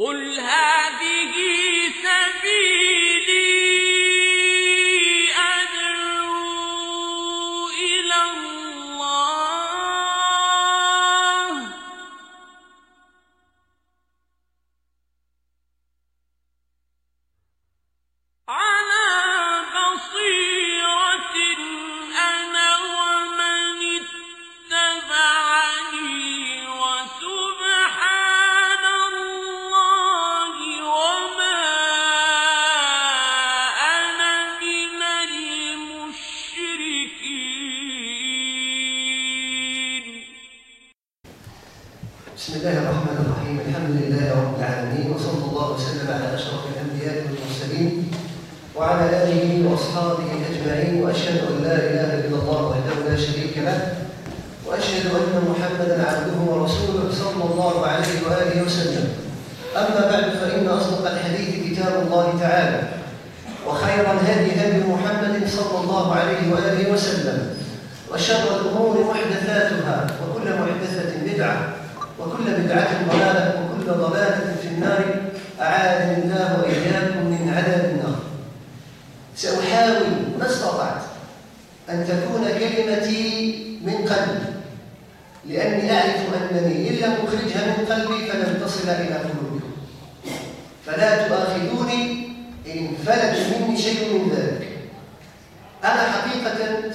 قل هذه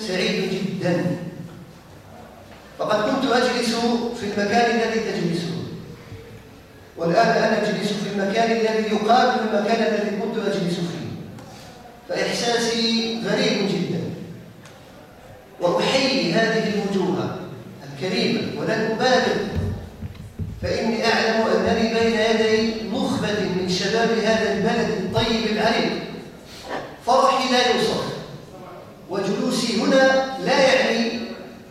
سعيد جداً. فقد كنت أجلس في المكان الذي تجلسون والآن أنا أجلس في المكان الذي يقابل المكان الذي كنت أجلس فيه. فإحساسي غريب جدا. وأحيي هذه الوجوه الكريمة ولن أبالغ. فإني أعلم أنني بين يدي نخبة من شباب هذا البلد الطيب العريق فرحي لا يوصف. وجلوسي هنا لا يعني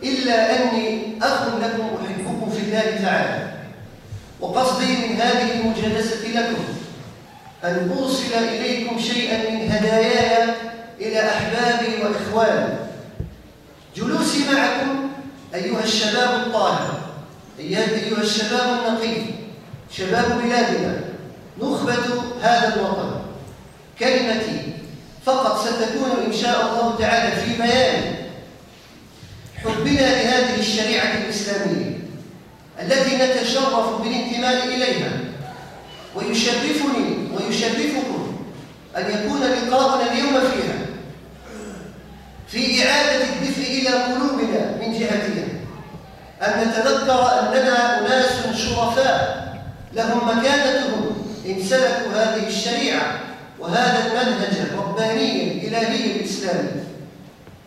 إلا أني أخ لكم أحبكم في الله تعالى. وقصدي من هذه المجالسة لكم أن أوصل إليكم شيئا من هداياي إلى أحبابي وإخواني. جلوسي معكم أيها الشباب الطاهر. أيها الشباب النقي. شباب بلادنا. نخبة هذا الوطن. كلمتي. فقط ستكون إن شاء الله تعالى في بيان حبنا لهذه الشريعة الإسلامية التي نتشرف بالانتماء إليها. ويشرفني ويشرفكم أن يكون لقاؤنا اليوم فيها في إعادة الدفء إلى قلوبنا من جهتها. أن نتذكر أننا أناس شرفاء لهم مكانتهم إن سلكوا هذه الشريعة. وهذا المنهج الرباني الإلهي الإسلامي.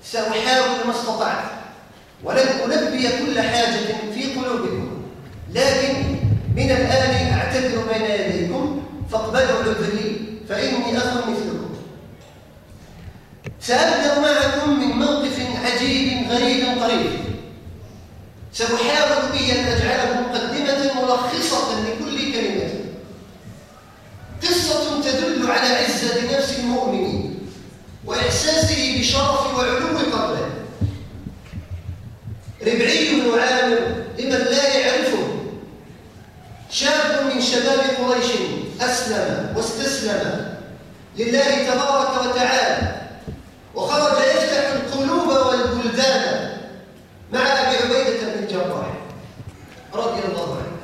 سأحاول ما استطعت ولن ألبي كل حاجة في قلوبكم لكن من الآن أعتذر بين يديكم فاقبلوا عذري فإني أخ مثلكم. سأبدأ معكم من موقف عجيب غريب قريب. سأحاول به أن أجعله مقدمة ملخصة لكل كلمة. قصة تدل على نفس المؤمن وإحساسه بشرف وعلو قلبه ربعي بن لمن لا يعرفه. شاب من شباب قريش أسلم واستسلم لله تبارك وتعالى وخرج يفتح القلوب والبلدان مع أبي عبيدة بن الجراح رضي الله عنه.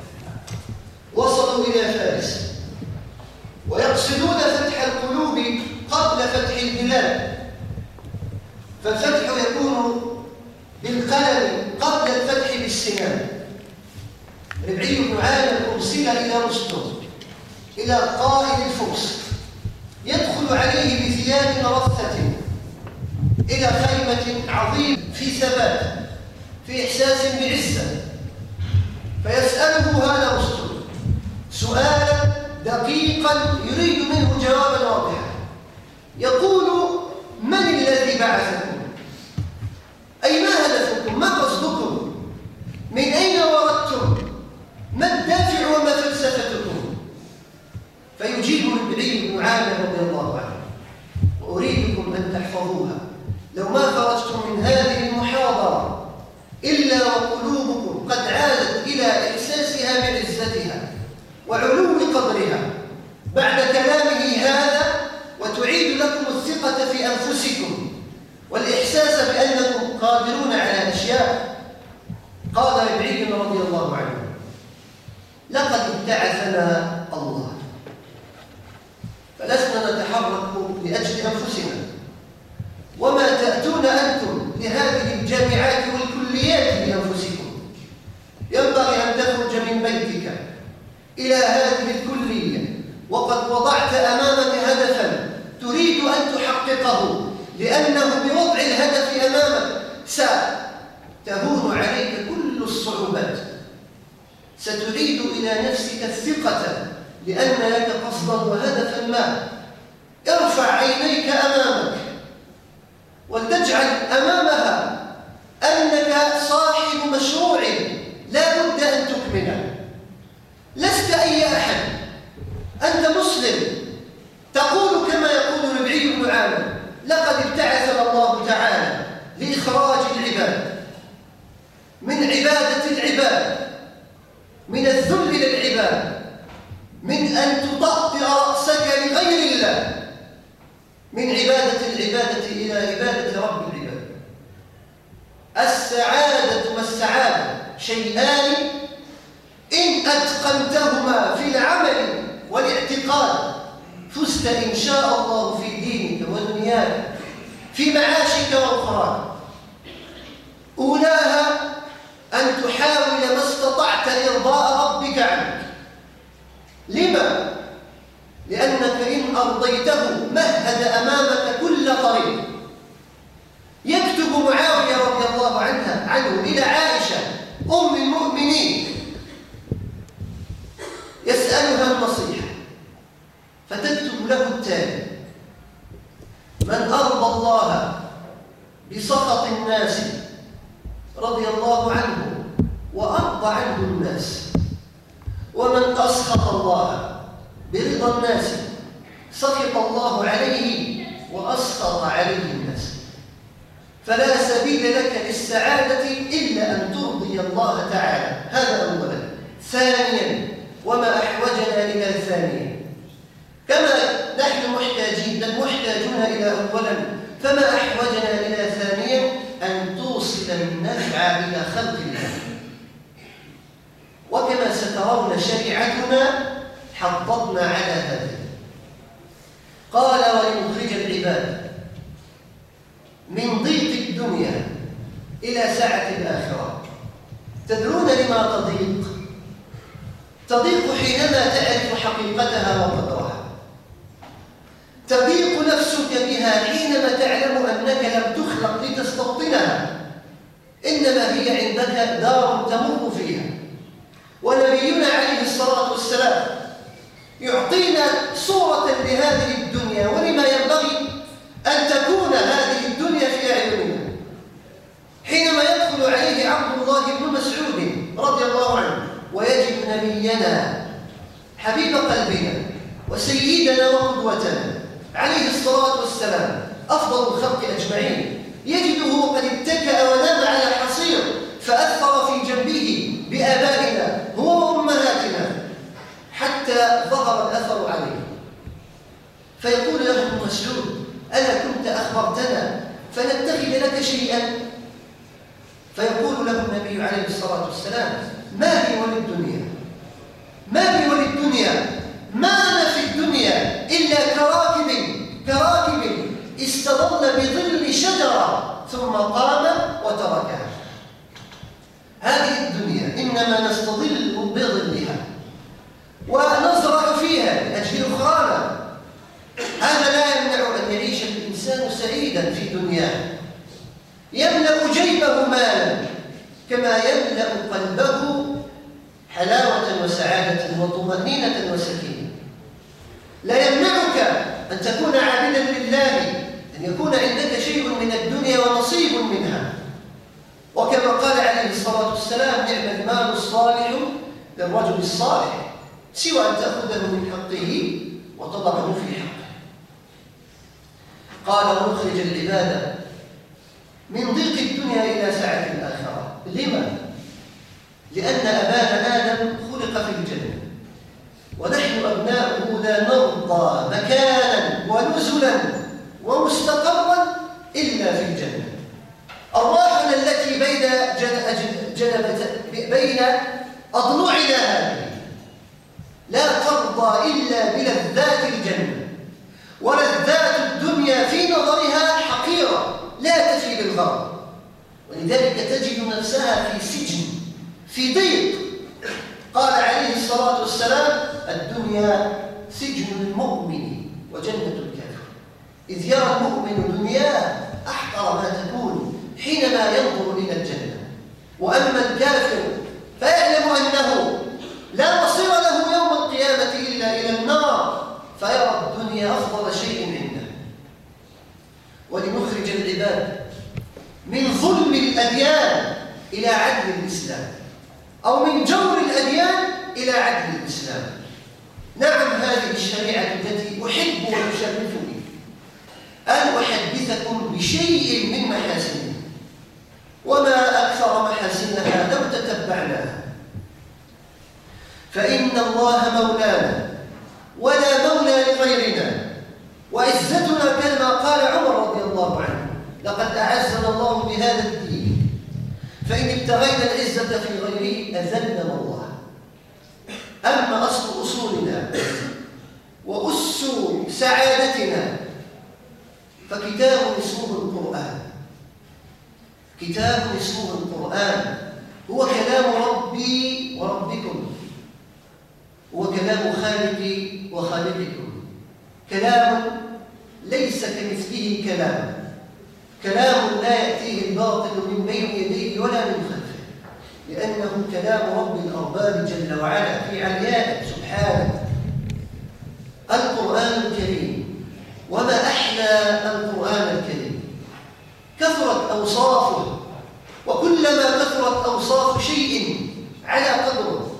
وصلوا إلى فارس ويقصدون فتح القلوب فتح البلاد. فالفتح يكون بالقلم قبل الفتح بالسنان. ربعي بن أرسل إلى رستم إلى قائد الفرس. يدخل عليه بثياب رثة إلى خيمة عظيمة في ثبات في إحساس بعزة فيسأله هذا رستم سؤالا دقيقا يريد منه جوابا واضحا. يقول من الذي بعثكم؟ أي ما هدفكم؟ ما قصدكم؟ من أين وردتم؟ ما الدافع وما فلسفتكم؟ فيجيب بن عامر رضي الله عنه وأريدكم أن تحفظوها. لو ما خرجتم من هذه المحاضرة إلا وقلوبكم قد عادت إلى إحساسها بعزتها وعلو قدرها بعد في أنفسكم والإحساس بأنكم قادرون على أشياء. قال ربعي رضي الله عنه لقد ابتعثنا الله. فلسنا نتحرك لأجل أنفسنا. وما تأتون أنتم لهذه الجامعات والكليات لأنفسكم ينبغي أن تخرج من بيتك إلى هذه الكلية وقد وضعت أمامك هدفا تريد أن تحققه لأنه بوضع الهدف أمامك ستهون عليك كل الصعوبات. ستريد إلى نفسك الثقة لأن لك قصدا وهدفا ما. ارفع عينيك أمامك ولتجعل أمامها أنك صاحب مشروع لا بد أن تكمله. لست أي أحد أنت مسلم. تقول كما يقول ربعي بن عامر لقد ابتعثنا الله تعالى لإخراج العباد من عبادة العباد من الذل للعباد من أن تطأطئ رأسك لغير الله من عبادة العبادة إلى عبادة رب العباد. السعادة والسعادة شيئان إن أتقنتهما في العمل والاعتقاد. فزت إن شاء الله في دينك ودنياك في معاشك وأخراك. أولاها أن تحاول ما استطعت إرضاء ربك عنك. لما؟ لأنك إن أرضيته مهد أمامك كل طريق يكتب معاوية رضي الله عنها عنه إلى عائشة أم المؤمنين. يسألها النصيحة. فتكتب له التالي. من أرضى الله بسخط الناس رضي الله عنه وأرضى عنه الناس. ومن أسخط الله برضا الناس سخط الله عليه وأسخط عليه الناس. فلا سبيل لك للسعادة إلا أن ترضي الله تعالى. هذا أولا. ثانيا وما أحوجنا إلى ثانيا كما نحن محتاجين بل محتاجون إلى أولا فما أحوجنا إلى ثانيا أن توصل النفع إلى خلق الله. وكما سترون شريعتنا حضضنا على هذا. قال ولنخرج العباد من ضيق الدنيا إلى سعة الآخرة. تدرون لما تضيق؟ تضيق حينما تعرف حقيقتها وقدرها تضيق نفسك بها حينما تعلم أنك لم تخلق لتستوطنها. إنما هي عندك دار تمر فيها. ونبينا عليه الصلاة والسلام يعطينا صورة لهذه الدنيا ولما ينبغي أن تكون هذه الدنيا في أعيننا. حينما يدخل عليه عبد الله بن مسعود رضي الله عنه ويجد نبينا حبيب قلبنا وسيدنا وقدوتنا عليه الصلاة والسلام. أفضل الخلق أجمعين. يجده قد اتكأ ونام على حصير فأثر في جنبه بآبائنا هو وأمهاتنا حتى ظهر الأثر عليه. فيقول له ابن مسعود ألا كنت أخبرتنا فنتخذ لك شيئا؟ فيقول له النبي عليه الصلاة والسلام ما لي وللدنيا ما لي وللدنيا ما أنا إلا كراكب كراكب استظل بظل شجرة ثم قام وتركها. هذه الدنيا إنما نستظل بظلها ونزرع فيها لأجل أخرانا. هذا لا يمنع أن يعيش الإنسان سعيدا في دنياه. يملأ جيبه مالا كما يملأ قلبه حلاوة وسعادة وطمأنينة وسكينة. لا يمنعك أن تكون عابدا لله أن يكون عندك شيء من الدنيا ونصيب منها. وكما قال عليه الصلاة والسلام نعم المال الصالح للرجل الصالح سوى أن تأخذه من حقه وتضعه في حقه. قال ونخرج العباد من ضيق الدنيا إلى سعة الآخرة. لما؟ لأن أبانا آدم خلق في الجنة. أبناؤه لا نرضى مكانا ونزلا ومستقرا إلا في الجنة. أرواحنا التي بين جن- جن- جنبت بين أضلعنا هذه لا ترضى إلا بلذات الجنة. ولذات الدنيا في نظرها حقيرة لا تفي بالغرض ولذلك تجد نفسها في سجن في ضيق. قال عليه الصلاة والسلام الدنيا سجن المؤمن وجنة الكافر. إذ يرى المؤمن دنياه أحقر ما تكون حينما ينظر إلى الجنة. وأما الكافر فيعلم أنه لا مصير له يوم القيامة إلا إلى النار فيرى الدنيا أفضل شيء عنده. ولنخرج العباد من ظلم الأديان إلى عدل الإسلام. أو من جور الأديان إلى عدل الإسلام. نعم هذه الشريعة التي أحب ويشرفني أن أحدثكم بشيء من محاسنها وما أكثر محاسنها لو تتبعناها. فإن الله مولانا ولا مولى لغيرنا. وعزتنا كما قال عمر رضي الله عنه. لقد أعزنا الله بهذا الدين. فإن ابتغينا العزة في أذلنا الله. أما أصل أصولنا وأس سعادتنا فكتاب اسمه القرآن. كتاب اسمه القرآن. هو كلام ربي وربكم. هو كلام خالقي وخالقكم. كلام ليس كمثله كلام. كلام لا يأتيه الباطل من بين يديه ولا من خلفه. لأنه كلام رب الأرباب جل وعلا في عليائه سبحانه. القرآن الكريم. وما أحلى القرآن الكريم. كثرت أوصافه. وكلما كثرت أوصاف شيء على قدره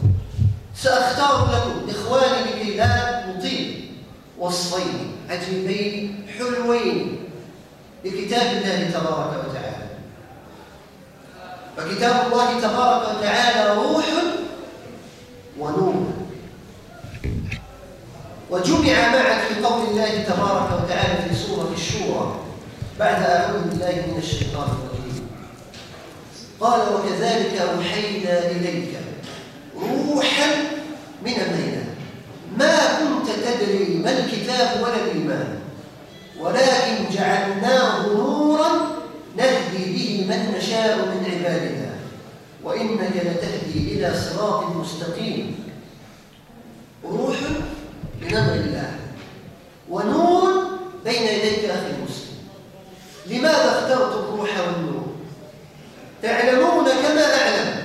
سأختار لكم إخواني لكي لا نطيل. وصفين عجيبين حلوين. لكتاب الله تبارك وتعالى. فكتاب الله تبارك وتعالى روح ونور. وجمع معا في قول الله تبارك وتعالى في سورة الشورى بعد أعوذ بالله من الشيطان الرجيم. قال وكذلك أوحينا إليك روحا من أمرنا ما كنت تدري ما الكتاب ولا الإيمان. ولكن جعلناه نورا نهدي به من نشاء من عبادنا وإنك لتهدي إلى صراط مستقيم. روح من أمر الله ونور بين يديك أخي المسلم. لماذا اخترت الروح والنور؟ تعلمون كما أعلم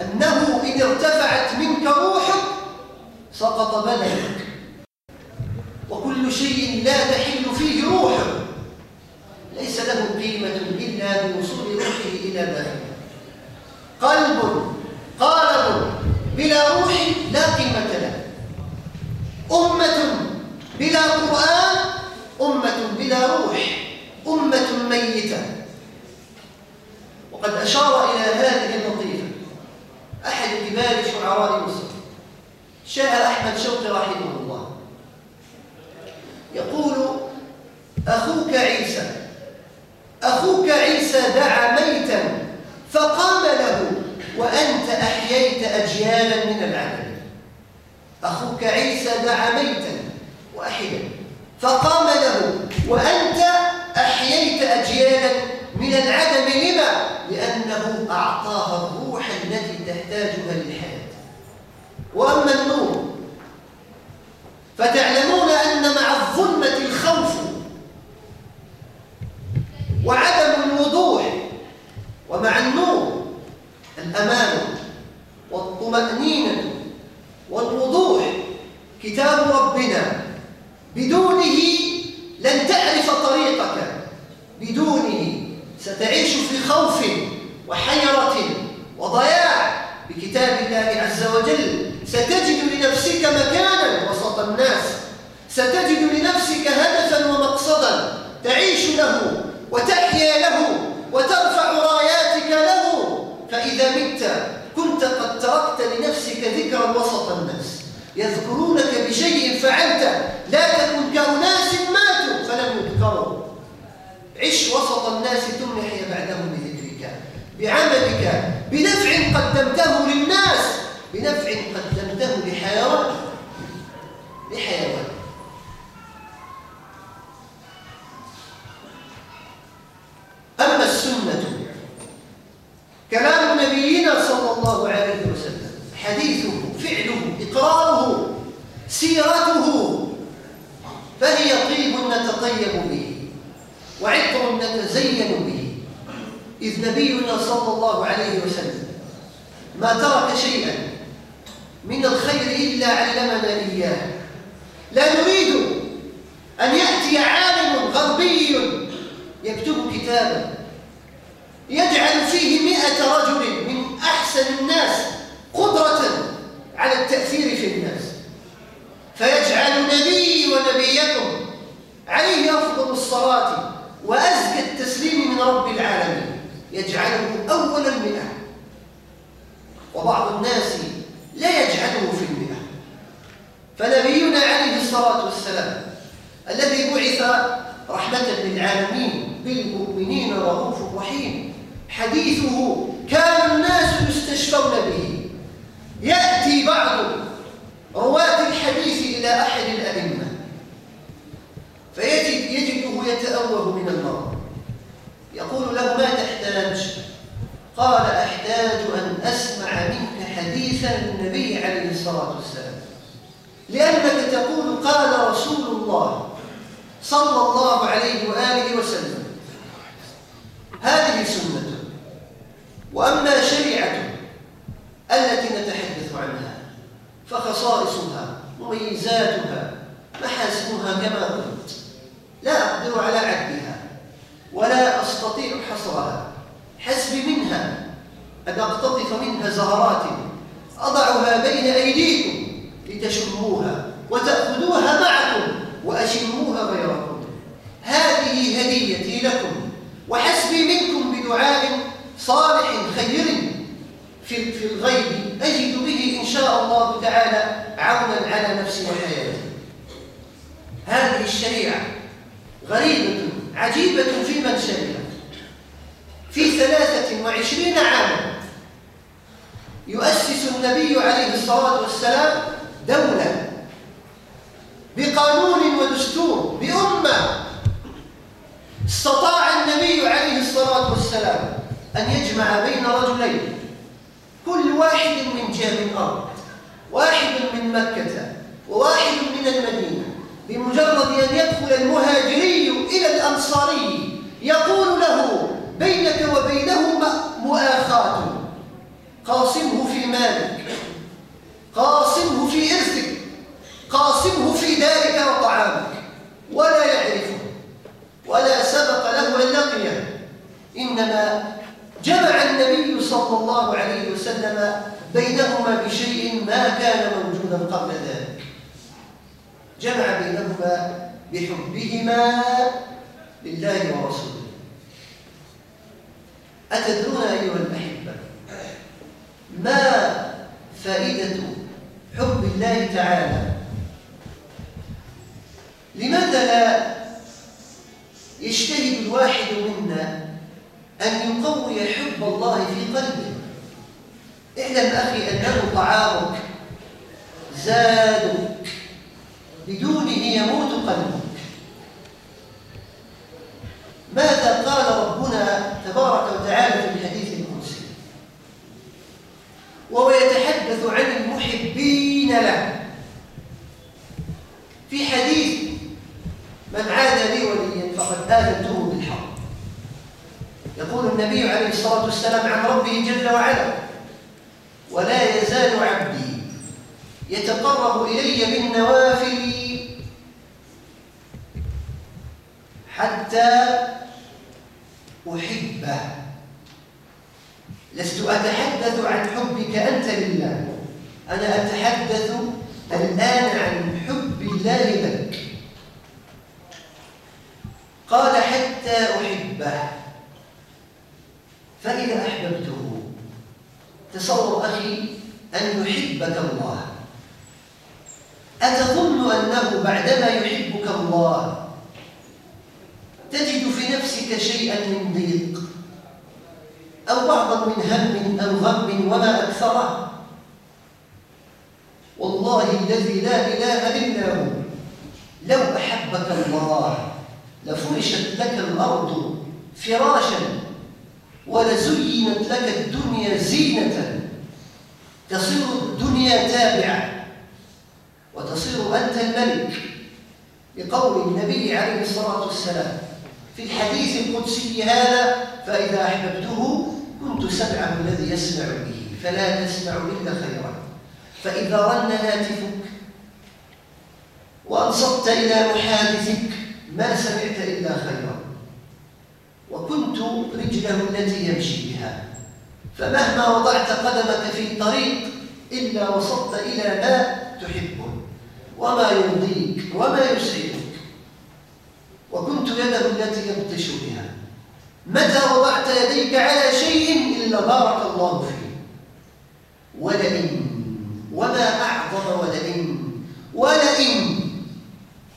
أنه إن ارتفعت منك روحك سقط بدنك وكل شيء لا تحل فيه روحه ليس له قيمة إلا بوصول روحه إلى داخله قلب قالب بلا روح لا قيمة له أمة بلا قرآن أمة بلا روح أمة ميتة وقد أشار إلى هذه اللطيفة أحد كبار شعراء مصر شاعر أحمد شوقي رحمه الله يقول أخوك عيسى أخوك عيسى دعا ميتا فقام له وأنت أحييت أجيالا من العدم أخوك عيسى دعا ميتا واحدا فقام له وأنت أحييت أجيالا من العدم لما؟ لأنه أعطاها الروح التي تحتاجها للحياة وأما النور فتعلمون أن مع الظلمة الخوف وعدم الوضوح ومع النور الأمان والطمأنينة والوضوح كتاب ربنا بدونه لن تعرف طريقك بدونه ستعيش في خوف وحيرة وضياع بكتاب الله عز وجل ستجد لنفسك مكانا وسط الناس. ستجد لنفسك هدفا ومقصدا تعيش له وتحيا له وترفع راياتك له. فإذا مت كنت قد تركت لنفسك ذكرا وسط الناس. يذكرونك بشيء فعلته لا تكن كأناس ماتوا فلم يذكروا. عش وسط الناس احيا بعدهم بذكرك بعملك بنفع قدمته للناس بنفع قدمته لحيوان لحيوان. أما السنة كلام نبينا صلى الله عليه وسلم حديثه فعله إقراره سيرته فهي طيب نتطيب به وعطر نتزين به. إذ نبينا صلى الله عليه وسلم ما ترك شيئا من الخير إلا علمنا إياه. لا نريد أن يأتي عالم غربي يكتب كتابا يجعل فيه مئة رجل من أحسن الناس قدرة على التأثير في الناس. فيجعل نبي ونبيكم عليه أفضل الصلاة وأزكى التسليم من رب العالمين. يجعله أول المئة وبعض الناس لا يجعله في المئة. فنبينا عليه الصلاة والسلام الذي بعث رحمة للعالمين بالمؤمنين رؤوف رحيم حديثه كان الناس يستشفون به. يأتي بعض رواة الحديث إلى أحد الأئمة فيجد يجده يتأوه من المرض. يقول له ما تحتاج قال أحتاج أن أسمع منك حديثا النبي عليه الصلاة والسلام. لأنك تقول قال رسول الله صلى الله عليه وآله وسلم. هذه سنته وأما شريعته التي نتحدث عنها فخصائصها مميزاتها محاسنها كما قلت لا أقدر على عدها ولا أستطيع حصرها. حسب منها. أن أقتطف منها زهرات. أضعها بين أيديكم لتشموها وتأخذوها معكم وأشموها غيركم. هذه هديتي لكم وحسبي منكم بدعاء صالح خير. في في الغيب أجد به إن شاء الله تعالى عونا على نفسي وحياتي. هذه الشريعة غريبة. عجيبة في من شرعت في ثلاثة وعشرين عاما يؤسس النبي عليه الصلاة والسلام دولة بقانون ودستور بأمة. استطاع النبي عليه الصلاة والسلام أن يجمع بين رجلين كل واحد من جهة الأرض واحد من مكة وواحد من المدينة. بمجرد أن يدخل المهاجري إلى الأنصاري يقول له بينك وبينه مؤاخاة. قاسمه في مالك قاسمه في إرثك قاسمه في دارك وطعامك. ولا يعرفه ولا سبق له أن لقيه إنما جمع النبي صلى الله عليه وسلم بينهما بشيء ما كان موجودا قبل ذلك. جمع بينهما بحبهما لله ورسوله. أتدرون أيها الأحبة ما فائدة حب الله تعالى؟ لماذا لا يجتهد الواحد منا أن يقوي حب الله في قلبه؟ اعلم أخي أنه طعامك زادك. بدونه يموت قلبك ماذا قال ربنا تبارك وتعالى في الحديث القدسي وهو يتحدث عن المحبين له. في حديث من عاد لي وليا فقد آذنته بالحق. يقول النبي عليه الصلاة والسلام عن ربه جل وعلا ولا يزال عبدي يتقرب إلي بالنوافل حتى أحبه. لست أتحدث عن حبك أنت لله. أنا أتحدث الآن عن حب الله لك. قال حتى أحبه. فإذا أحببته تصور أخي أن يحبك الله. أتظن أنه بعدما يحبك الله تجد في نفسك شيئا من ضيق أو بعضا من هم أو غم وما أكثره. والله الذي لا إله إلا هو لو أحبك الله لفرشت لك الأرض فراشا ولزينت لك الدنيا زينة تصير الدنيا تابعة. وتصير أنت الملك لقول النبي عليه الصلاة والسلام في الحديث القدسي هذا فإذا أحببته كنت سمعه الذي يسمع به فلا تسمع إلا خيرا. فإذا رن هاتفك وأنصت إلى محادثك ما سمعت إلا خيرا. وكنت رجله التي يمشي بها. فمهما وضعت قدمك في طريق إلا وصلت إلى ما تحبه. وما يرضيك وما يسعدك. وكنت يده التي يبطش بها. متى وضعت يديك على شيء إلا بارك الله فيه ولئن وما أعظم ولئن ولئن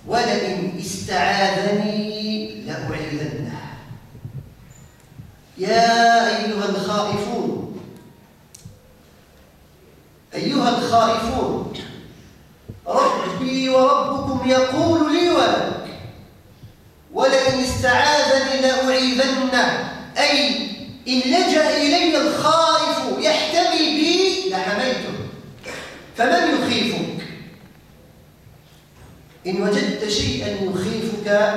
ولئن استعاذني لأعيذنه يا أيها الخائفون أيها الخائفون ربي وربكم يقول لي ولك ولئن استعاذني لأعيذنه أي إن لجأ إلي الخائف يحتمي بي لحميته فمن يخيفك إن وجدت شيئا يخيفك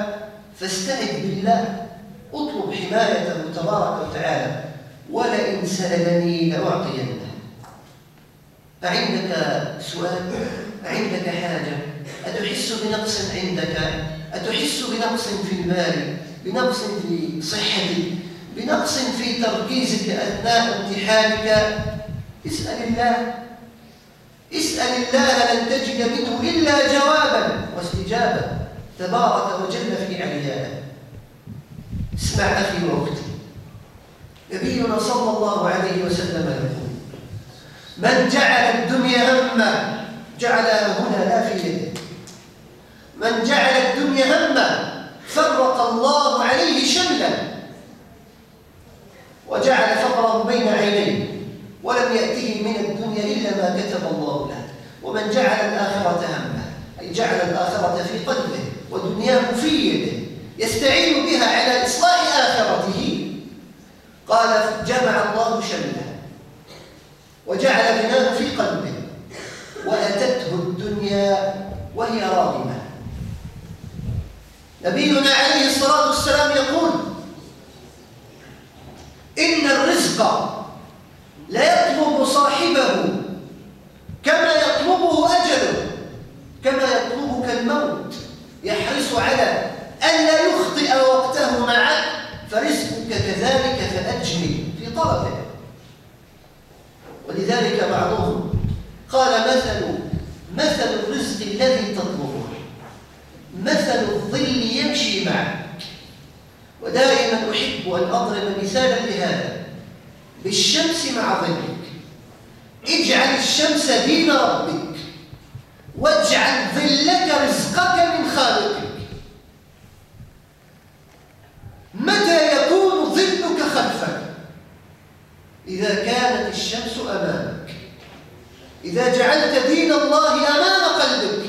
فاستعذ بالله اطلب حمايته تبارك وتعالى ولئن سألني لأعطينه أعندك سؤال أعندك حاجة أتحس بنقص عندك أتحس بنقص في المال بنقص في صحتك بنقص في تركيزك أثناء امتحانك. اسأل الله. اسأل الله لن تجد منه إلا جوابا واستجابة. تبارك وجل في عليائه اسمع أخي وأختي. نبينا صلى الله عليه وسلم يقول من جعل الدنيا همه جعلها هنا لا في يده. من جعل الدنيا همه فرق الله عليه شمله وجعل فقره بين عينيه ولم يأته من الدنيا إلا ما كتب الله له. ومن جعل الآخرة همه أي جعل الآخرة في قلبه ودنياه في يده يستعين بها على إصلاح آخرته. قال جمع الله شمله وجعل غناه في قلبه وأتته الدنيا وهي راغمة. نبينا عليه الصلاة والسلام يقول إن الرزق لا يطلب صاحبه كما يطلبه أجله كما يطلبك الموت يحرص على ألا يخطئ وقته معك فرزقك كذلك فأجمل في طلبه ولذلك بعضهم قال مثل مثل الرزق الذي تطلبه مثل الظل يمشي معك. ودائما أحب أن أضرب مثالا لهذا. بالشمس مع ظلك. اجعل الشمس دين ربك. واجعل ظلك رزقك من خالقك. متى يكون ظلك خلفك؟ إذا كانت الشمس أمامك. إذا جعلت دين الله أمام قلبك.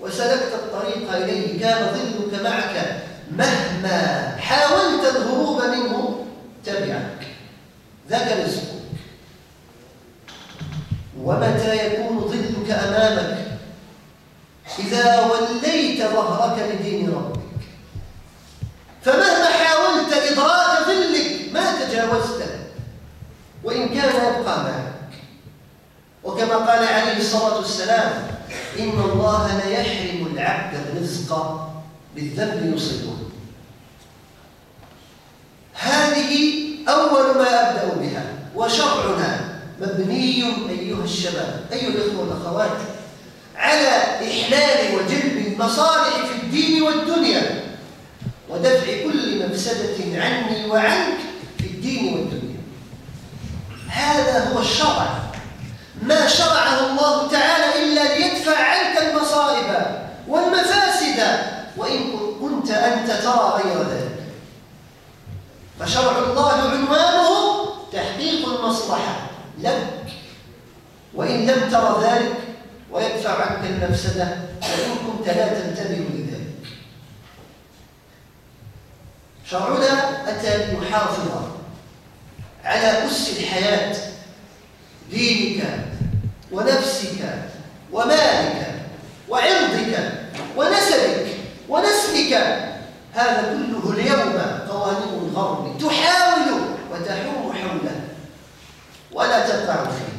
وسلكت الطريق إليه كان ظلك معك. مهما حاولت الهروب منه تبعك. ذاك رزقك ومتى يكون ظلك أمامك؟ إذا وليت ظهرك لدين ربك. فمهما حاولت إدراك ظلك ما تجاوزته وإن كان يبقى معك. وكما قال عليه الصلاة والسلام إن الله لا يحرم العبد الرزق بالذنب يصيبه. هذه أول ما أبدأ بها وشرعنا مبني أيها الشباب أيها الإخوة والأخوات على إحلال وجلب المصالح في الدين والدنيا ودفع كل مفسدة عني وعنك في الدين والدنيا. هذا هو الشرع. ما شرعه الله تعالى إلا ليدفع عنك المصائب أنت ترى غير ذلك. فشرع الله عنوانه تحقيق المصلحة لك. وإن لم ترى ذلك ويدفع عنك المفسدة فإن كنت لا تنتبه لذلك. شرعنا أتى ليحافظ على أس الحياة دينك ونفسك ومالك وعرضك ونسبك. ونسلك هذا كله اليوم قوانين الغرب. تحاول وتحوم حوله. ولا تقع فيه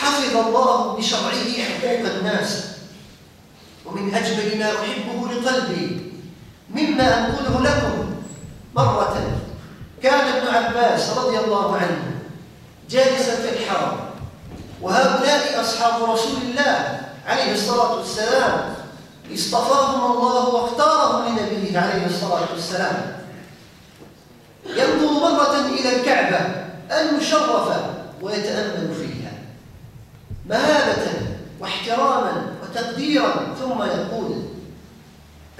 حفظ الله بشرعه حقوق الناس. ومن أجمل ما أحبه لقلبي مما أنقله لكم مرة كان ابن عباس رضي الله عنه جالسا في الحرم وهؤلاء أصحاب رسول الله عليه الصلاة والسلام. اصطفاهم الله واختارهم لنبيه عليه الصلاة والسلام. ينظر مرة إلى الكعبة المشرفة ويتأمل فيها. مهابة واحتراما وتقديرا ثم يقول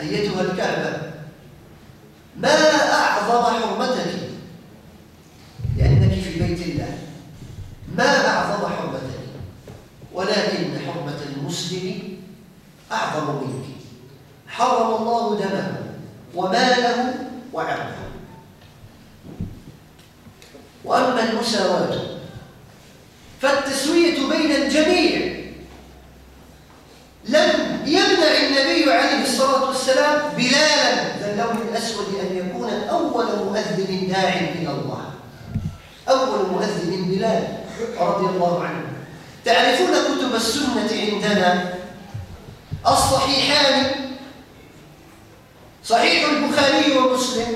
أيتها الكعبة ما أعظم حرمتك؟ لأنك في بيت الله. ما أعظم حرمتك؟ ولكن حرمة المسلم أعظم منك. حرم الله دمه وماله وعرضه. وأما المساواة فالتسوية بين الجميع. لم يمنع النبي عليه الصلاة والسلام بلالا ذا اللون الأسود أن يكون أول مؤذن داع إلى الله. أول مؤذن بلال رضي الله عنه. تعرفون كتب السنة عندنا الصحيحان؟ صحيح البخاري ومسلم.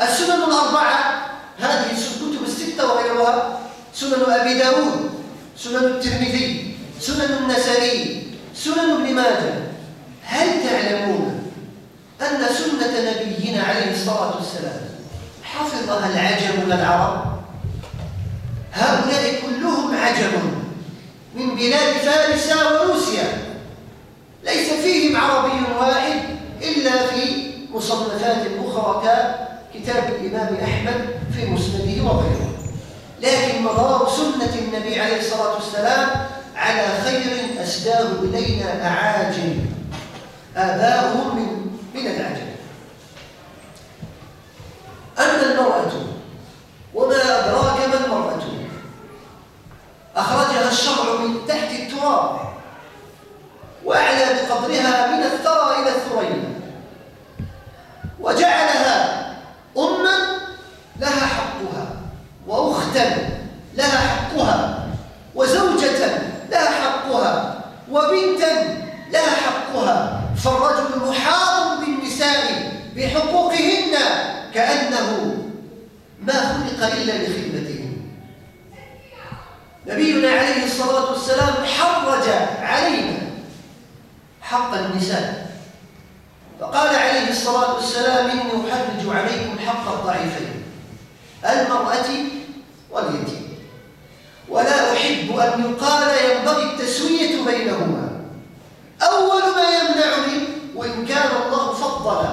السنن الأربعة هذه الكتب الستة وغيرها سنن أبي داود سنن الترمذي سنن النسائي سنن ابن ماجه. هل تعلمون أن سنة نبينا عليه الصلاة والسلام حفظها العجم العرب؟ هؤلاء كلهم عجم. من بلاد فارس وروسيا. ليس فيهم عربي واحد إلا في مصنفات أخرى ككتاب الإمام أحمد في مسنده وغيره. لكن مدار سنة النبي عليه الصلاة والسلام على خير أسداه إلينا أعاجم. آباؤهم من من العجم. أما المرأة وما أدراك أخرجها الشرع من تحت التراب. وأعلى بقدرها من الثرى إلى الثريا. وجعلها أما لها حقها وأختا لها حقها وزوجة لها حقها وبنتا لها حقها. فالرجل محاط بالنساء بحقوقهن كأنه ما خلق إلا لخدمتهن. نبينا عليه الصلاة والسلام حرج علينا حق النساء. فقال عليه الصلاة والسلام إني أحرج عليكم حق الضعيفين المرأة واليتيم. ولا أحب أن يقال ينبغي التسوية بينهما. أول ما يمنعني وإن كان الله فضل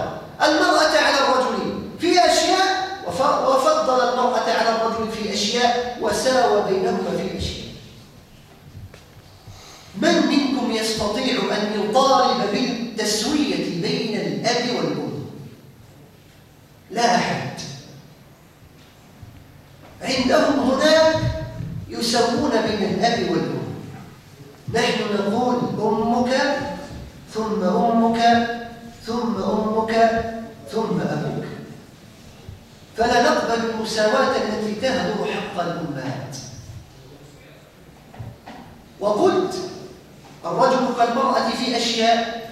المرأة على الرجل في أشياء وفضل المرأة على الرجل في أشياء وساوى بينهما في أشياء من منكم يستطيع أن يطالب بالتسوية بين الأب والأم؟ لا أحد. عندهم هناك يسوون بين الأب والأم. نحن نقول أمك ثم أمك ثم أمك ثم أبوك. فلا نقبل المساواة التي تهدر حق الأمهات. وقلت الرجل كالمرأة في أشياء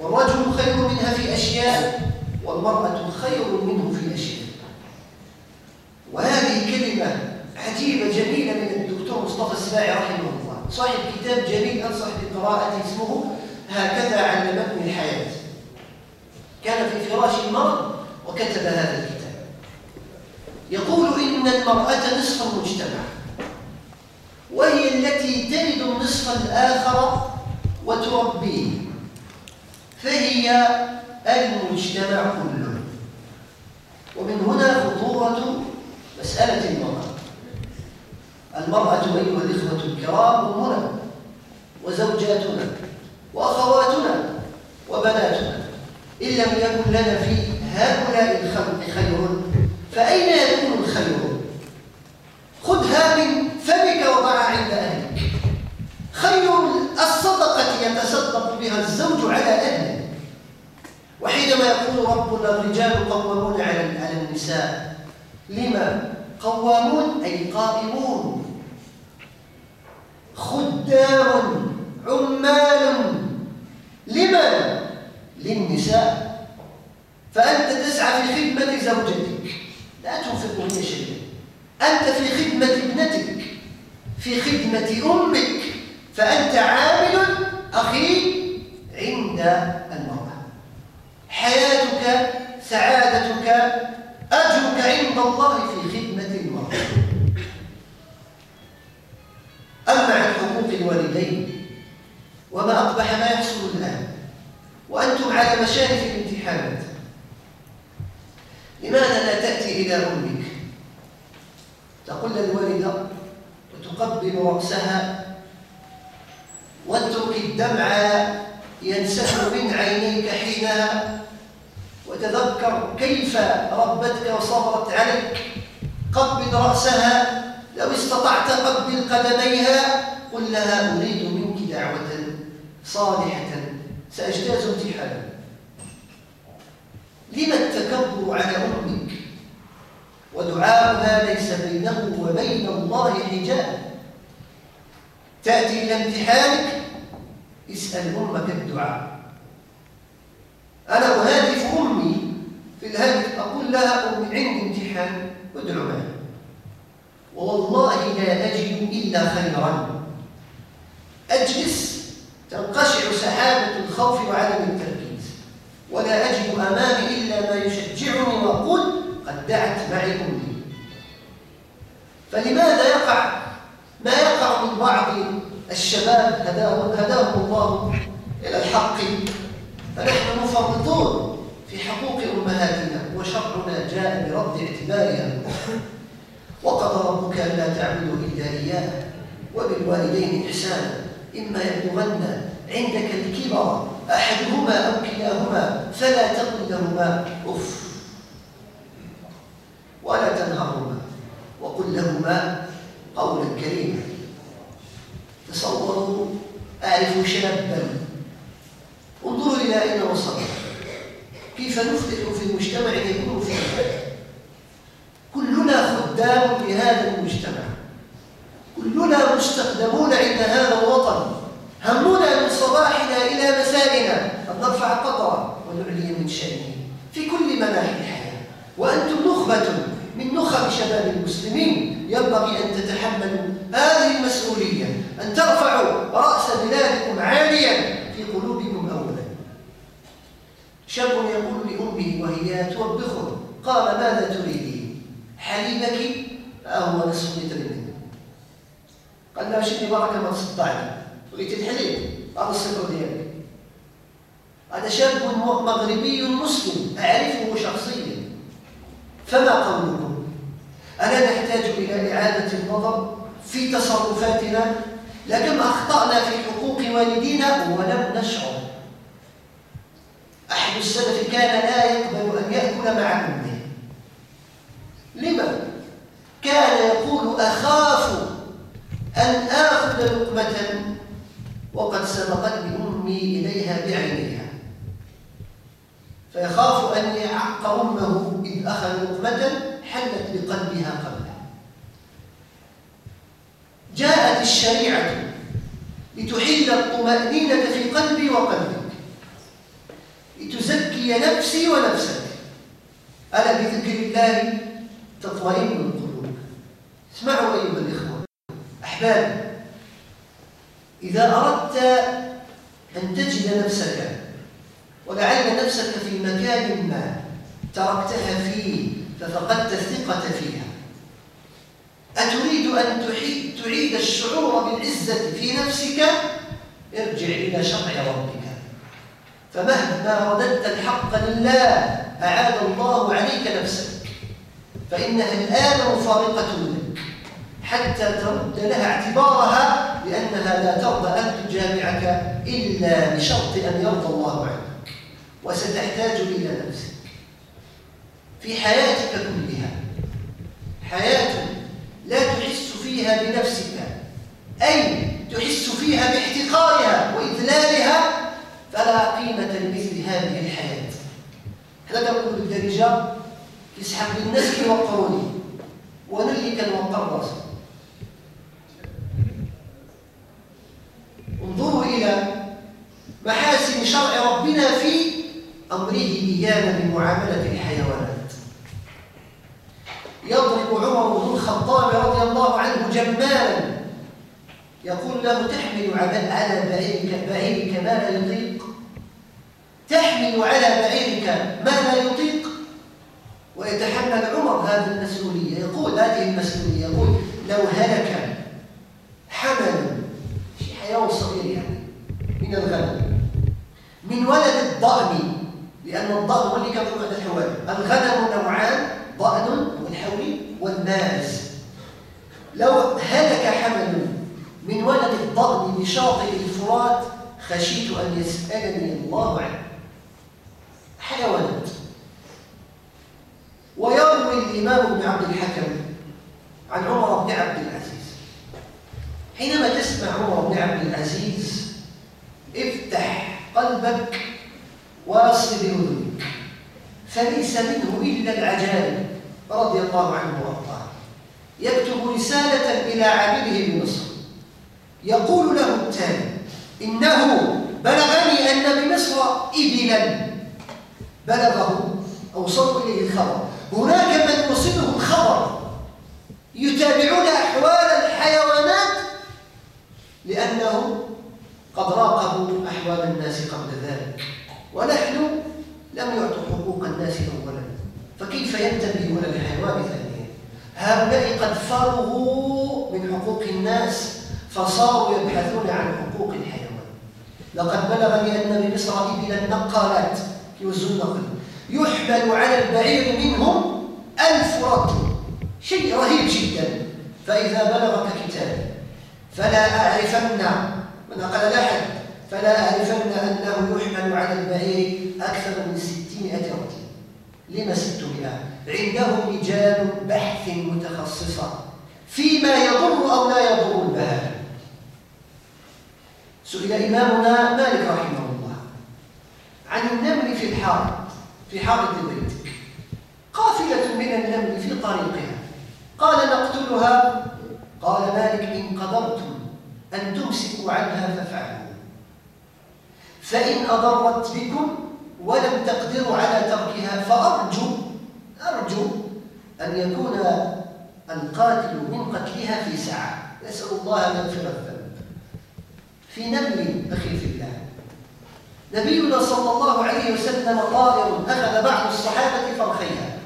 والرجل خير منها في أشياء والمرأة خير منه في أشياء. وهذه كلمة عجيبة جميلة من الدكتور مصطفى السباعي رحمه الله. صاحب كتاب جميل أنصح بقراءته اسمه هكذا علمتني الحياة كان في فراش المرض وكتب هذا الكتاب. يقول إن المرأة نصف المجتمع وهي التي تلد النصف الآخر وتربيه فهي المجتمع كله. ومن هنا خطورة مسألة المرأة. المرأة أيها الإخوة الكرام أمنا وزوجاتنا وأخواتنا وبناتنا إن لم يكن لنا في هؤلاء الخلق خير فأين يكون الخير؟ خذها من فمك وضعها عند أهلك. خير الصدقة يتصدق بها الزوج على أهله. وحينما يقول ربنا الرجال قوامون على النساء. لما؟ قوامون أي قائمون. خدام عمال لمن للنساء. فأنت تسعى في خدمة زوجتك. لا تنفق هي شيئا أنت في خدمة ابنتك في خدمة أمك فأنت عامل أخي عند المرأة حياتك سعادتك أجرك عند الله في خدمة المرأة أما عن حقوق الوالدين وما أقبح ما يحصل الآن وأنتم على مشارف الامتحانات لماذا لا تأتي إلى أمك تقول للوالدة وتقبل رأسها واترك الدمع ينسحب من عينيك حينها وتذكر كيف ربتك وصبرت عليك قبل رأسها لو استطعت قبل قدميها قل لها أريد منك دعوة صالحة سأجتاز امتحانا لما التكبر على أمك ودعاؤها ليس بينه وبين الله حجاب تأتي إلى امتحانك اسأل أمك الدعاء أنا أهاتف أمي في الهاتف أقول لها أمي عندي امتحان ادعو معي والله لا أجد إلا خيرا أجلس تنقشع سحابة الخوف وعدم التركيز ولا أجد أمامي إلا ما يشجعني وأقول قد دعت معي أمي فلماذا يقع ما يقع من بعض الشباب هداهم, هداهم الله إلى الحق فنحن مفرطون في حقوق أمهاتنا وشرعنا جاء اعتبارها وقضى ربك ألا تعبدوا إلا إياه وبالوالدين إحسانا إما يبلغن عندك الكبر أحدهما أو كلاهما فلا تقل لهما أف ولا تنهرهما وقل لهما قولا كريما. تصوروا أعرف شابا. انظروا إلى أين وصل كيف نفلح في المجتمع يكون فيه كلنا خدام لهذا المجتمع. كلنا مستخدمون عند هذا الوطن. همنا من صباحنا إلى مسائنا. أن نرفع قطرة ونعلي من شأنه. في كل مناحي الحياة. وأنتم نخبة من نخب شباب المسلمين. ينبغي أن تتحملوا هذه المسؤولية. أن ترفعوا رأس بلادكم عاليا في قلوبكم أولا. شاب يقول لأمه وهي توبخه. قال ماذا تريدين؟ حليبك هو نصف لتر منه قال لها شدي بركة ما تصدعني. بغيت الحليب. هذا الصفر ديالك. هذا شاب مغربي مسلم. أعرفه شخصيا. فما قولكم؟ ألا نحتاج إلى إعادة النظر في تصرفاتنا لكم أخطأنا في حقوق والدينا ولم نشعر. أحد السلف كان لا يقبل أن يأكل مع أمه لما؟ كان يقول أخاف أن آخذ لقمة وقد سبقتني أمي إليها بعينيها. فيخاف أن يعق أمه إذ أخذ لقمة حلت بقلبها قبله. جاءت الشريعة لتحل الطمأنينة في قلبي وقلبك. لتزكي نفسي ونفسك. ألا بذكر الله تطمئن القلوب. اسمعوا أيها الإخوة. أحبابي إذا أردت أن تجد نفسك ولعل نفسك في مكان ما تركتها فيه ففقدت الثقة فيها أتريد أن تعيد الشعور بالعزة في نفسك؟ ارجع إلى شرع ربك. فمهما رددت الحق لله أعاد الله عليك نفسك. فإنها الآن مفارقة لك حتى ترد لها اعتبارها لأنها لا ترضى أن تجامعك إلا بشرط أن يرضى الله عنك. وستحتاج إلى نفسك. في حياتك كلها حياة لا تحس فيها بنفسك أي تحس فيها باحتقارها وإذلالها فلا قيمة لمثل هذه الحياة. هذا نقول بالدرجة يسحب الناس كي يوقروني وأنا اللي كنوقر راسي. انظروا إلى محاسن شرع ربنا في أمره إيانا بمعاملة الحيوانات. يضرب عمر بن الخطاب رضي الله عنه جمالا. يقول له تحمل على بعيرك بعيرك ما لا يطيق. تحمل على بعيرك ما لا يطيق. ويتحمل عمر هذه المسؤولية. يقول هذه المسؤولية يقول لو هلك حمل شي حيوان صغير يعني من الغنم من ولد الضأن لأن الضأن هو اللي كان يقعد الحوالي الغنم نوعان ضأن والحولي والمارس لو هلك حمل من ولد الضأن بشاطئ الفرات خشيت أن يسألني الله عنه. حيوانات ويروي الإمام ابن عبد الحكم عن عمر بن عبد العزيز. حينما تسمع عمر بن عبد العزيز افتح قلبك وأصل بأذنك. فليس منه إلا العجائب رضي الله عنه وأرضاه. يكتب رسالة إلى عامله بمصر. يقول له التالي إنه بلغني أن بمصر إبلا. بلغه أوصلوا إليه الخبر. هناك من يوصله الخبر يتابعون أحوال الحيوانات لأنه قد راقبوا أحوال الناس قبل ذلك. ونحن لم يعطوا حقوق الناس أولا. فكيف ينتبهون للحيوان ثانيا؟ هؤلاء قد فرغوا من حقوق الناس فصاروا يبحثون عن حقوق الحيوان. لقد بلغني أن بمصر إبلا نقالات يوزون النقل يحمل على البعير منهم ألف رطل شيء رهيب جدا. فإذا بلغك كتابي فلا أعرفن من قال لاحد فلا أعرفن أنه يحمل على البعير أكثر من ستمائة رطل لما ستمائة عندهم رجال بحث متخصصة فيما يضر أو لا يضر البهائم. سئل إمامنا مالك رحمه الله عن النمل في الحارة. في حائط البيت. قافلة من النمل في طريقها. قال نقتلها قال مالك إن قدرتم أن تمسكوا عنها فافعلوا. فإن أضرت بكم ولم تقدروا على تركها فأرجو أرجو أن يكون القاتل من قتلها في ساعة. نسأل الله مغفرة الذنب. في نمل أخي في الله. نبينا صلى الله عليه وسلم طائر أخذ بعض الصحابة فرخيها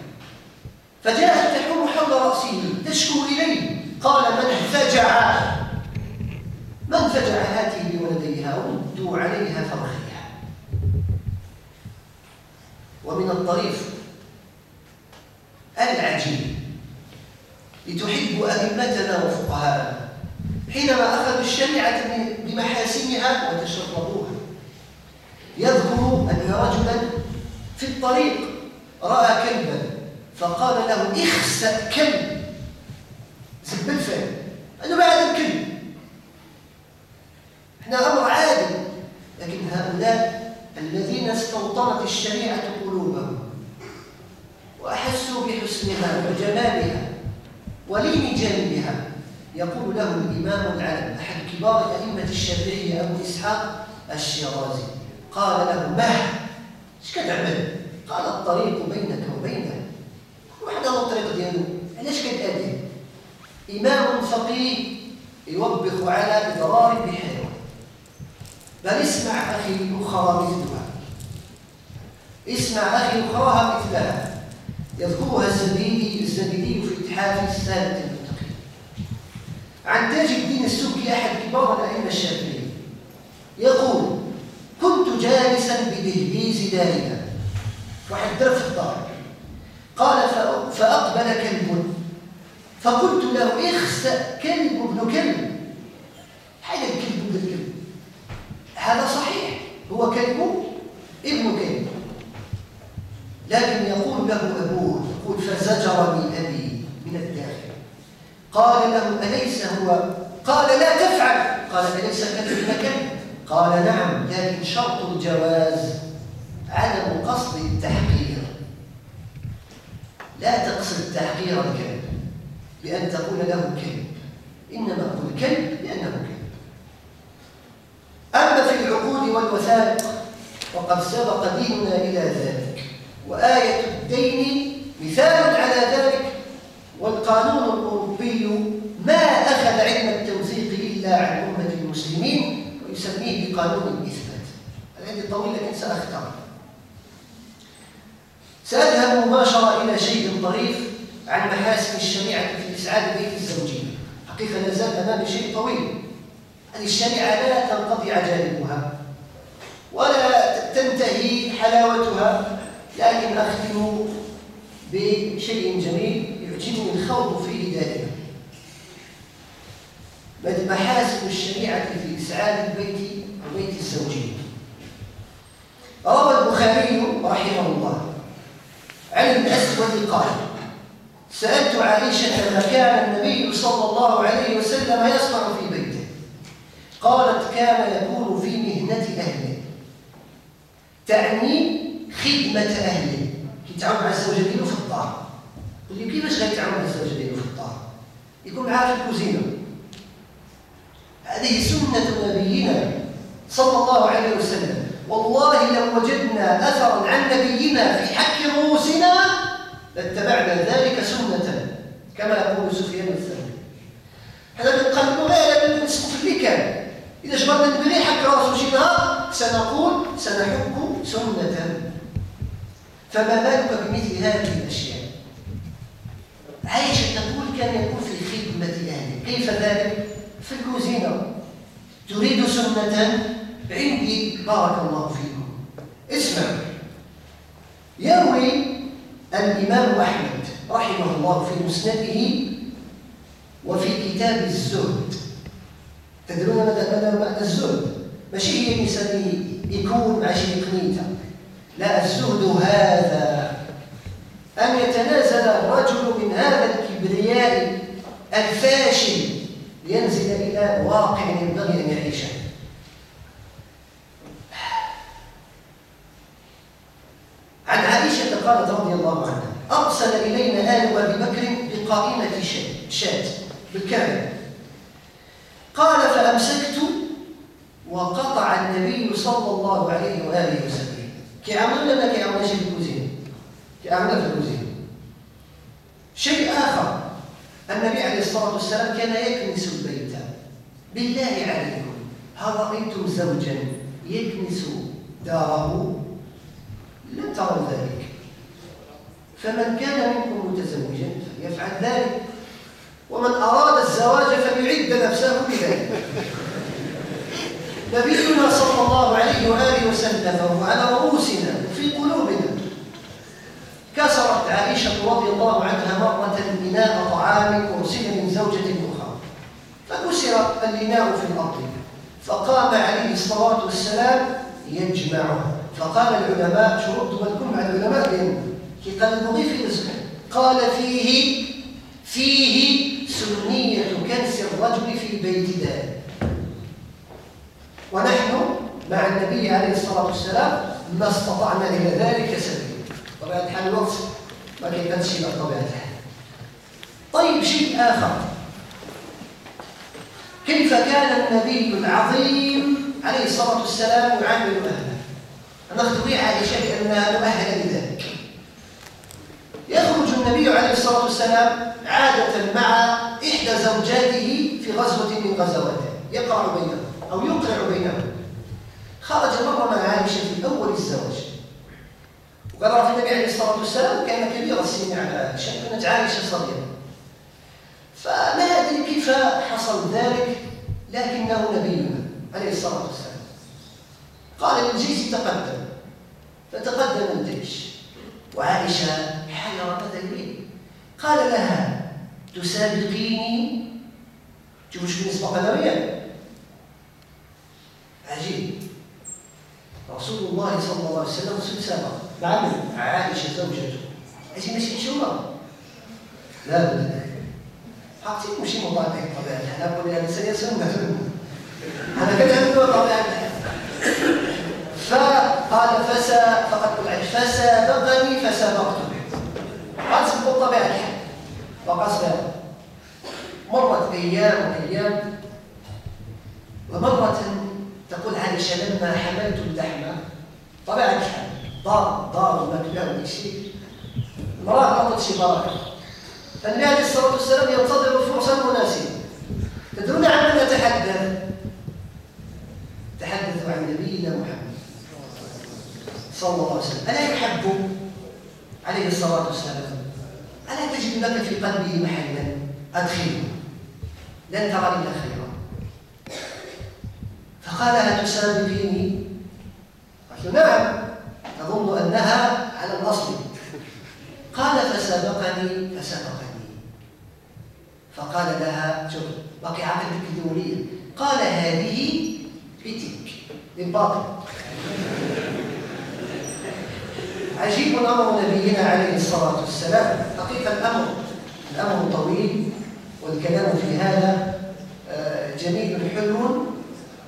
فجاءت تحوم حول رأسه تشكو إليه. قال من فجع؟ من فجع هاته بولديها ردوا عليها فرخيها ومن الطريف العجيب لتحب أئمتنا وفقهاءنا حينما أخذوا الشريعة بمحاسنها وتشربوها. يذكر أن رجلا في الطريق رأى كلبا فقال له اخسأ كلب. سب الفعل أنه بعد الكلب. إحنا أمر عادي. لكن هؤلاء الذين استوطنت الشريعة قلوبهم وأحسوا بحسنها وجمالها ولين جانبها يقول له الإمام العالم أحد كبار أئمة الشافعية أبو إسحاق الشيرازي. قال له ما إيش كتعمل قال الطريق بينك وبينه. واحد هو الطريق ديالو. علاش كتأدي إمام فقيه يوبخ على إضرار بحيوان بل اسمع أخي أخرى مثلها. اسمع أخي أخراها مثلها. يذكرها الزبيدي الزبيدي في إتحاف السادة المتقين عن تاج الدين السبكي أحد كبار الأئمة الشافعيين يقول كنت جالسا البهبيز دارنا واحد درب في الدار. قال فأ- فأقبل كلب. فقلت له اخسأ كلب ابن كلب. حاجة الكلب ابن الكلب هذا صحيح هو كلب ابن كلب. لكن يقول له أبوه يقول فزجرني أبي من الداخل. قال له أليس هو؟ قال لا تفعل. قال أليس كلب ابن كلب؟ قال نعم لكن شرط الجواز عدم قصد التحقير. لا تقصد تحقير الكلب بأن تقول له كلب. إنما قل كلب لأنه كلب. أما في العقود والوثائق وقد سبق ديننا إلى ذلك. وآية الدين مثال على ذلك والقانون الأوروبي ما أخذ علم التوثيق إلا عن أمة المسلمين ويسميه بقانون الإثبات. العدة طويل لكن سأختار. سأذهب مباشرة إلى شيء طريف عن محاسن الشريعة في إسعاد بيت الزوجية حقيقة لا زال أمامي شيء طويل. هذه الشريعة لا تنقضي عجائبها ولا تنتهي حلاوتها. لكن أختم بشيء جميل يعجبني الخوض فيه دائما محاسن الشريعة في إسعاد البيت وبيت الزوجية روى البخاري رحمه الله عن الأسود قال سألت عائشة ما كان النبي صلى الله عليه وسلم يصنع في بيته؟ قالت كان يكون في مهنة أهله. تعني خدمة أهله. يتعاون مع الزوجة ديالو في الدار. قل لي كيفاش غيتعاون مع الزوجة في الدار؟ يكون معها في الكوزينة. هذه سنة نبينا صلى الله عليه وسلم. والله لو وجدنا أثرا عن نبينا في حق رؤوسنا لاتبعنا ذلك سنة كما يقول سفيان الثوري هذا بنقلبوا غير في اللي إذا جبرنا نبغي حق راسو شي نهار سنقول سنحك سنة. فما بالك بمثل هذه الأشياء؟ عائشة تقول كان يكون في خدمة أهله كيف ذلك؟ في الكوزينة. تريد سنة عندي بارك الله فيكم. اسمع. يروي الإمام أحمد رحمه الله في مسنده وفي كتاب الزهد. تدرون ماذا معنى الزهد؟ ماشي هي الإنسان يكون مع شي قنيته لا الزهد هذا. أن يتنازل الرجل من هذا الكبرياء الفاشل؟ لينزل إلى واقع ينبغي أن يعيشه. عن عائشة قالت رضي الله عنها أرسل إلينا آل أبي بكر بقائمة شاة بالكامل قال فأمسكت وقطع النبي صلى الله عليه وآله وسلم. كيعمل لنا كي شيء في الكوزين. كيعمل في الكوزين. شيء آخر. النبي عليه الصلاة والسلام كان يكنس البيت. بالله عليكم هل رأيتم زوجا يكنس داره؟ لن تروا ذلك. فمن كان منكم متزوجا فليفعل ذلك. ومن أراد الزواج فليعد نفسه بذلك. نبينا صلى الله عليه وآله وسلم على رؤوسنا وفي قلوبنا كسرت عائشة رضي الله عنها مرة إناء طعام أرسل من زوجة أخرى. فكسر الإناء في الأرض. فقام عليه الصلاة والسلام يجمعها فقال العلماء شروط بالكم مع العلماء بأن كي قال المضيف رزقه قال فيه فيه سنية كنس الرجل في البيت ذلك ونحن مع النبي عليه الصلاة والسلام ما استطعنا إلى ذلك سبيلا طبيعة الحال الوقت ما كيبانش إلى طبيعة الحال. طيب شيء آخر. كيف كان النبي العظيم عليه الصلاة والسلام يعامل أهله؟ ناخذ به عائشة لأنها مؤهلة لذلك. يخرج النبي عليه الصلاة والسلام عادة مع إحدى زوجاته في غزوة من غزواته يقرع بينهم أو يقرع بينهم. خرج مرة مع عائشة في أول الزواج. وقال في النبي عليه الصلاة والسلام كان كبير السن على عائشة كانت عائشة صغيرة فما أدري كيف حصل ذلك لكنه نبينا عليه الصلاة والسلام. قال للجيش تقدم. فتقدم الجيش. وعائشة حيرة ماذا يريد؟ قال لها تسابقيني؟ شوفوا شو بالنسبة قدرية عجيب. رسول الله صلى الله عليه وسلم رسول بعد عائشة زوجته. عايزين ماشي شورى لا بد حقتي مشي مطابق طبيعة الحال أقول يا الإنسان يسلم أنا كده أقول طبيعة الحال فقال فسا فقد قلت فسابقني فسبقته قال سبقوا طبيعة الحال وقصد مرت أيام وأيام. ومرة تقول عائشة لما حملت اللحم. طبيعة دار دار المكلا وشيء المرأة ما شي بركة. فالنبي عليه الصلاة والسلام ينتظر الفرصة المناسبة تدرون عن من نتحدث؟ تحدث عن نبينا محمد. صلى الله عليه وسلم. ألا يحب؟ عليه الصلاة والسلام. ألا تجد لك في قلبه محلا؟ أدخله. لن ترى إلا خيرا. فقال تسابقيني؟ قلت نعم. تظن أنها على الأصل قال فسبقني فسبقني. فقال لها شوف بقي عقد الكدورية قال هذه بتلك للباطل عجيب أمر نبينا عليه الصلاة والسلام. حقيقة الأمر الأمر طويل والكلام في هذا آه، جميل حلو.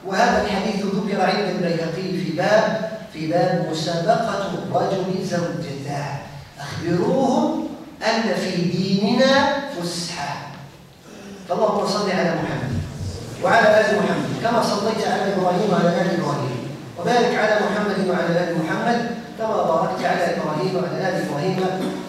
وهذا الحديث ذكر عند البيهقي في باب في باب مسابقة الرجل زوجته. أخبروهم أن في ديننا فسحة. فاللهم صل على محمد وعلى آل محمد كما صليت على إبراهيم وعلى آل إبراهيم. وبارك على محمد وعلى آل محمد كما باركت على إبراهيم وعلى آل إبراهيم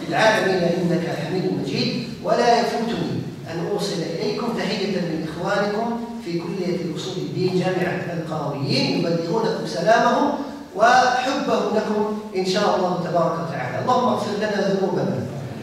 في العالمين إنك حميد مجيد. ولا يفوتني أن أوصل إليكم تحية من إخوانكم في كلية اصول الدين جامعة القرويين يبلغونكم سلامهم وحبهم لكم إن شاء الله تبارك وتعالى. اللهم اغفر لنا ذنوبنا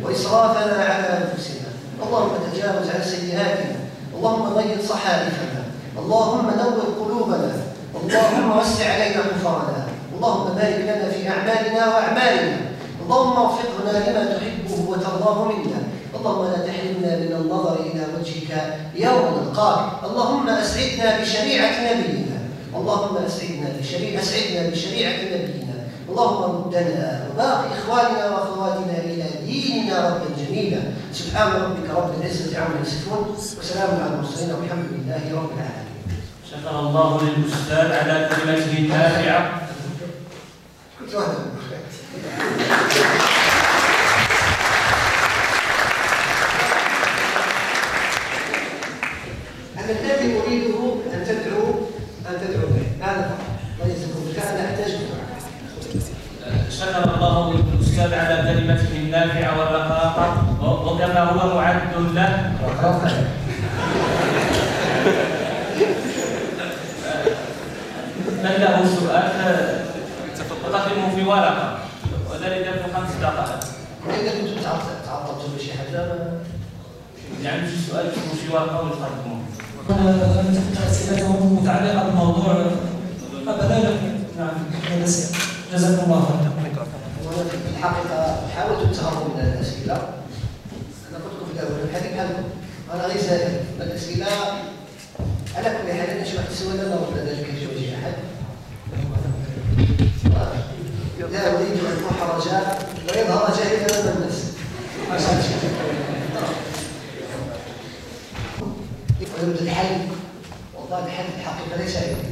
وإسرافنا على أنفسنا. اللهم تجاوز عن سيئاتنا. اللهم غير صحائفنا. اللهم نور قلوبنا. اللهم وسع علينا غفرنا اللهم بارك لنا في أعمالنا وأعمالنا. اللهم وفقنا لما تحبه وترضاه منا. اللهم لا تحرمنا من النظر إلى وجهك يوم نلقاك اللهم أسعدنا بشريعة نبينا. اللهم أسعدنا بشريعه أسعدنا بشريعة نبينا. اللهم ردنا وباقي إخواننا وأخواتنا إلى ديننا ربا جميلا. سبحان ربك رب العزة عما يصفون وسلام على المرسلين والحمد لله رب العالمين. شكر الله للأستاذ على كلمته النافعة. كنت واحد أنا الذي أريده أن تدعو أن تدعو به هذا فقط ليس كان أحتاج شكر الله للأستاذ على كلمته النافعة والرقاقة معد له من له سؤال؟ فتقدمه في ورقة. وذلك في خمس دقائق. وإذا كنت تعرضت تعرضت لشيء حاجة ما- يعني في سؤال يكتبوا في ورقة ويقدموه أسئلتهم متعلقة بالموضوع. أبدا نعم هذا سيء. جزاكم الله خيرا. وأنا في الحقيقة حاولت التهرب من الأسئلة أنا قلت لكم في الأول الحديث عنكم أنا غير زائد الأسئلة على كل حال أنا شي واحد سوى لا رد ذلك يجوز أحد لا أريد أن أحرج ويظهر جاهلا أمام الناس ويرد الحل والله الحل في الحقيقة ليس عندي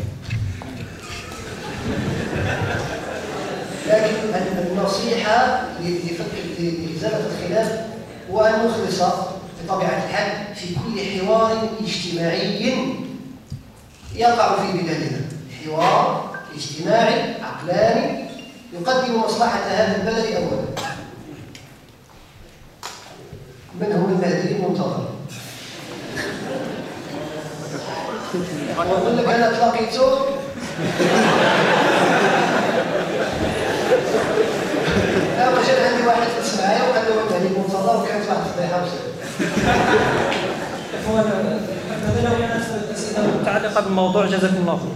لكن النصيحة لفك- لإزالة الخلاف هو أن نخلص بطبيعة الحال في كل حوار اجتماعي يقع في بلادنا حوار اجتماعي عقلاني يقدم مصلحة هذا البلد أولا من هو المهدي المنتظر وأقول لك أنا تلاقيته لا وجد عندي واحد في السماعية وقال له المهدي المنتظر وكانت واحد فضيحة إخوانا هذا لو كانت أسئلة متعلقة بالموضوع جزاكم الله خير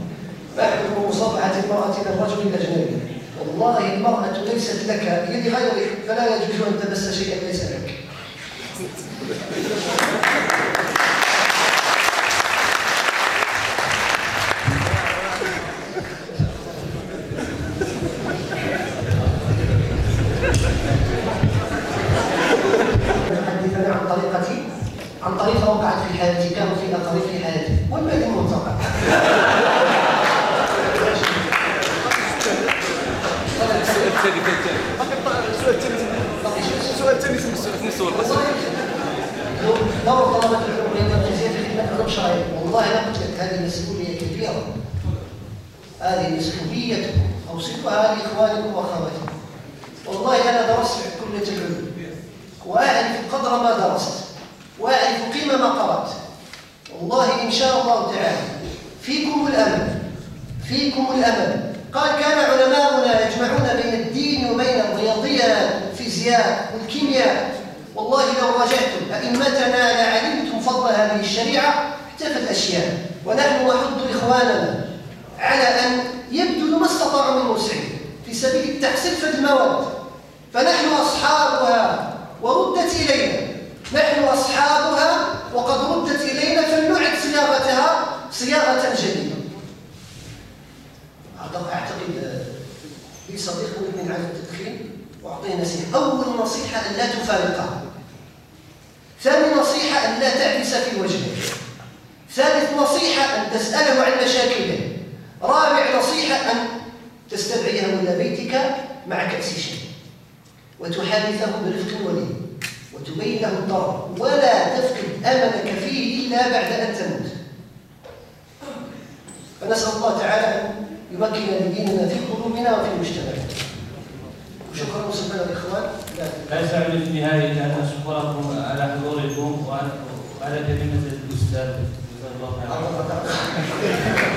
ما حكم مصافحة المرأة إلى الرجل الأجنبي والله المرأة ليست لك هي لغيرك فلا يجوز أن تمس شيئا ليس لك حدثنا عن طريقتي عن طريقة وقعت في حياتي كانوا في أقارب في حياتي والباقي منطقة نفس القصة دور طلبة في خدمة العلوم الشرعية والله أنا قلت لك هذه مسؤولية كبيرة هذه مسؤولية أوصفها لإخوانكم وأخواتكم والله أنا درست في كلية العلوم وأعرف قدر ما درست وأعرف قيمة ما قرأت والله إن شاء الله تعالى فيكم الأمل فيكم الأمل. قال كان علماؤنا يجمعون بين الدين وبين الرياضيات. والفيزياء والكيمياء. والله لو راجعتم أئمتنا لعلمتم فضل هذه الشريعة اختفت أشياء. ونحن نحض إخواننا على أن يبذلوا ما استطاعوا من وسع في سبيل التحصيل في المواد. فنحن أصحابها وردت إلينا. نحن أصحابها وقد ردت إلينا فلنعد صياغتها صياغة جديدة. أعتقد لي صديق مدمن على التدخين وأعطيه نصيحة. أول نصيحة أن لا تفارقها ثاني نصيحة أن لا تعبس في وجهه. ثالث نصيحة أن تسأله عن مشاكله. رابع نصيحة أن تستدعيه إلى بيتك مع كأس شاي وتحادثه برفق ولين وتبين له الضرر ولا تفقد أملك فيه إلا بعد أن تموت. فنسأل الله تعالى أن يمكن لديننا في قلوبنا وفي مجتمعنا. وشكرا الإخوان لا لي في النهاية أن أشكركم على حضوركم وعلى كلمة الأستاذ. جزاه الله خيرا.